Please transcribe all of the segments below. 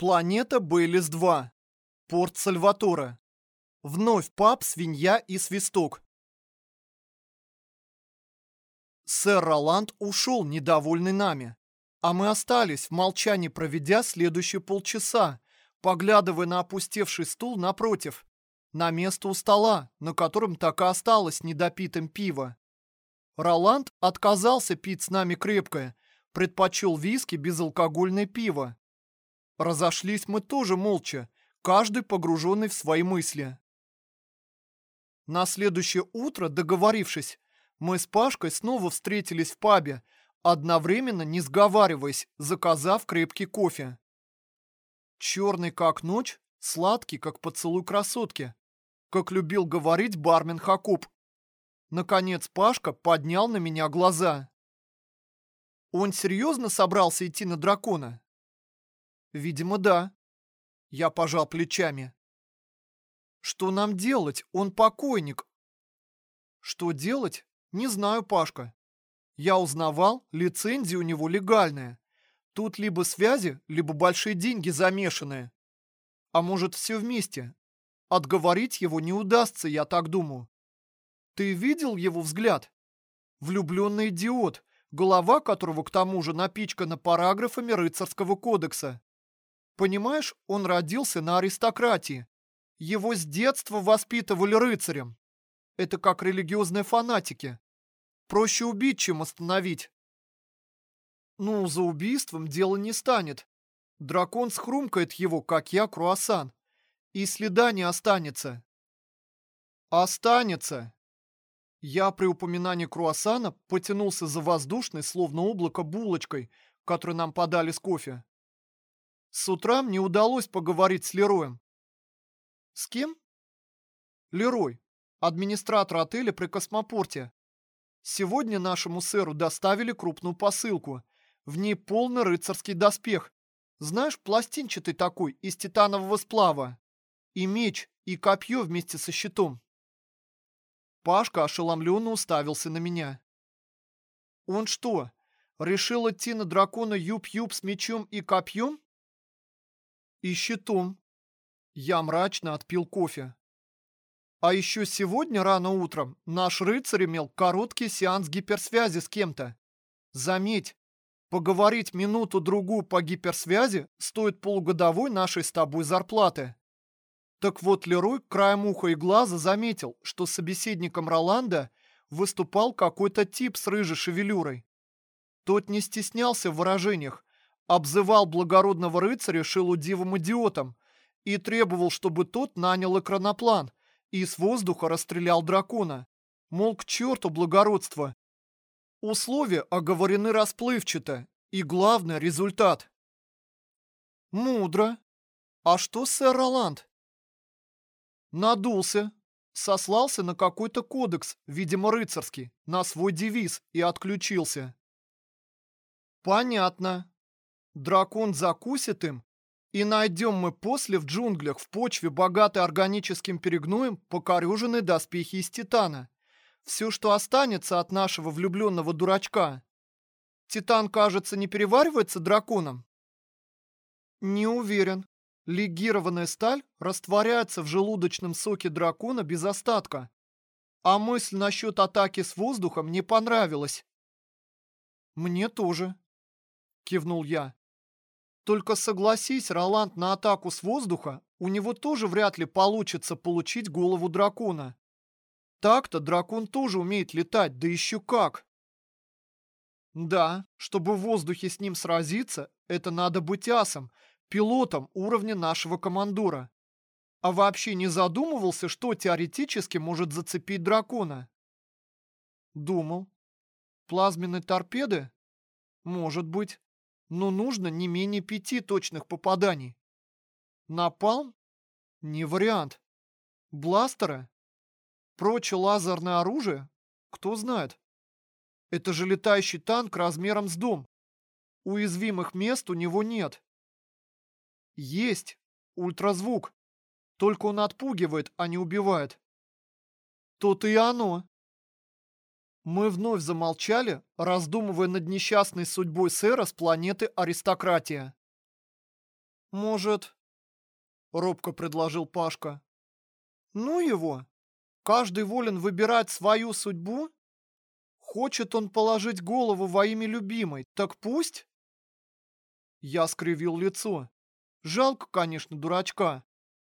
Планета Бейлис-2. Порт Сальваторе. Вновь пап, свинья и свисток. Сэр Роланд ушел, недовольный нами. А мы остались, в молчании проведя следующие полчаса, поглядывая на опустевший стул напротив, на место у стола, на котором так и осталось недопитым пиво. Роланд отказался пить с нами крепкое, предпочел виски безалкогольное пиво. Разошлись мы тоже молча, каждый погруженный в свои мысли. На следующее утро, договорившись, мы с Пашкой снова встретились в пабе, одновременно не сговариваясь, заказав крепкий кофе. Черный как ночь, сладкий как поцелуй красотки, как любил говорить бармен Хакуб. Наконец Пашка поднял на меня глаза. Он серьезно собрался идти на дракона? Видимо, да. Я пожал плечами. Что нам делать? Он покойник. Что делать? Не знаю, Пашка. Я узнавал, лицензия у него легальная. Тут либо связи, либо большие деньги замешанные. А может, все вместе. Отговорить его не удастся, я так думаю. Ты видел его взгляд? Влюбленный идиот, голова которого к тому же напичкана параграфами рыцарского кодекса. Понимаешь, он родился на аристократии. Его с детства воспитывали рыцарем. Это как религиозные фанатики. Проще убить, чем остановить. Ну, за убийством дело не станет. Дракон схрумкает его, как я, круассан. И следа не останется. Останется. Я при упоминании круассана потянулся за воздушной, словно облако, булочкой, которую нам подали с кофе. С утра мне удалось поговорить с Лероем. С кем? Лерой, администратор отеля при космопорте. Сегодня нашему сэру доставили крупную посылку. В ней полный рыцарский доспех. Знаешь, пластинчатый такой, из титанового сплава. И меч, и копье вместе со щитом. Пашка ошеломленно уставился на меня. Он что, решил идти на дракона юб-юб с мечом и копьем? И щитом. Я мрачно отпил кофе. А еще сегодня рано утром наш рыцарь имел короткий сеанс гиперсвязи с кем-то. Заметь, поговорить минуту-другую по гиперсвязи стоит полугодовой нашей с тобой зарплаты. Так вот, Лерой краем уха и глаза заметил, что собеседником Роланда выступал какой-то тип с рыжей шевелюрой. Тот не стеснялся в выражениях, обзывал благородного рыцаря шелудивым идиотом и требовал, чтобы тот нанял экраноплан и с воздуха расстрелял дракона. Мол, к черту благородство. Условия оговорены расплывчато, и главное – результат. Мудро. А что, сэр Роланд? Надулся. Сослался на какой-то кодекс, видимо рыцарский, на свой девиз и отключился. Понятно. Дракон закусит им, и найдем мы после в джунглях в почве, богатой органическим перегноем, покореженные доспехи из титана. Все, что останется от нашего влюбленного дурачка. Титан, кажется, не переваривается драконом? Не уверен. Легированная сталь растворяется в желудочном соке дракона без остатка. А мысль насчет атаки с воздухом не понравилась. «Мне тоже», — кивнул я. «Только согласись, Роланд, на атаку с воздуха у него тоже вряд ли получится получить голову дракона. Так-то дракон тоже умеет летать, да еще как!» «Да, чтобы в воздухе с ним сразиться, это надо быть асом, пилотом уровня нашего командора. А вообще не задумывался, что теоретически может зацепить дракона? Думал. Плазменные торпеды? Может быть. Но нужно не менее пяти точных попаданий. Напалм? Не вариант. Бластеры? Прочее лазерное оружие? Кто знает. Это же летающий танк размером с дом. Уязвимых мест у него нет. Есть. Ультразвук. Только он отпугивает, а не убивает. Тут и оно. Мы вновь замолчали, раздумывая над несчастной судьбой сэра с планеты Аристократия. Может, робко предложил Пашка. Ну его, каждый волен выбирать свою судьбу. Хочет он положить голову во имя любимой, так пусть. Я скривил лицо. Жалко, конечно, дурачка.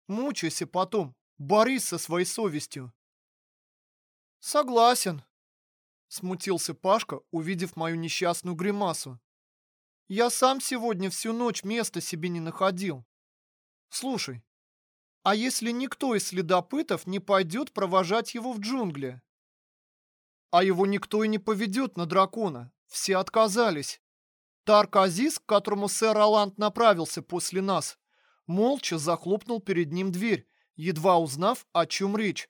Мучайся потом, борись со своей совестью. Согласен, смутился Пашка, увидев мою несчастную гримасу. Я сам сегодня всю ночь места себе не находил. Слушай, а если никто из следопытов не пойдет провожать его в джунгли? А его никто и не поведет на дракона. Все отказались. Тарк Азиз, к которому сэр Роланд направился после нас, молча захлопнул перед ним дверь, едва узнав, о чем речь.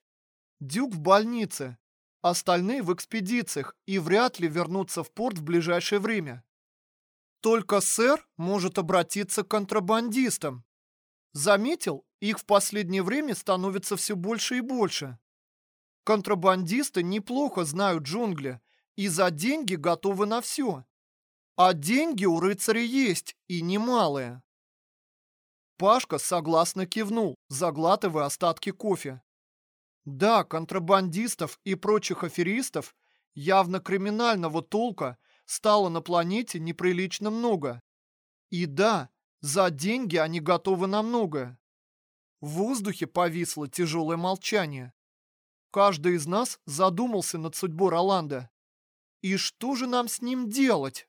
Дюк в больнице, остальные в экспедициях и вряд ли вернутся в порт в ближайшее время. Только сэр может обратиться к контрабандистам. Заметил, их в последнее время становится все больше и больше. Контрабандисты неплохо знают джунгли и за деньги готовы на все. А деньги у рыцаря есть, и немалые. Пашка согласно кивнул, заглатывая остатки кофе. Да, контрабандистов и прочих аферистов явно криминального толка стало на планете неприлично много. И да, за деньги они готовы на многое. В воздухе повисло тяжелое молчание. Каждый из нас задумался над судьбой Роланда. И что же нам с ним делать?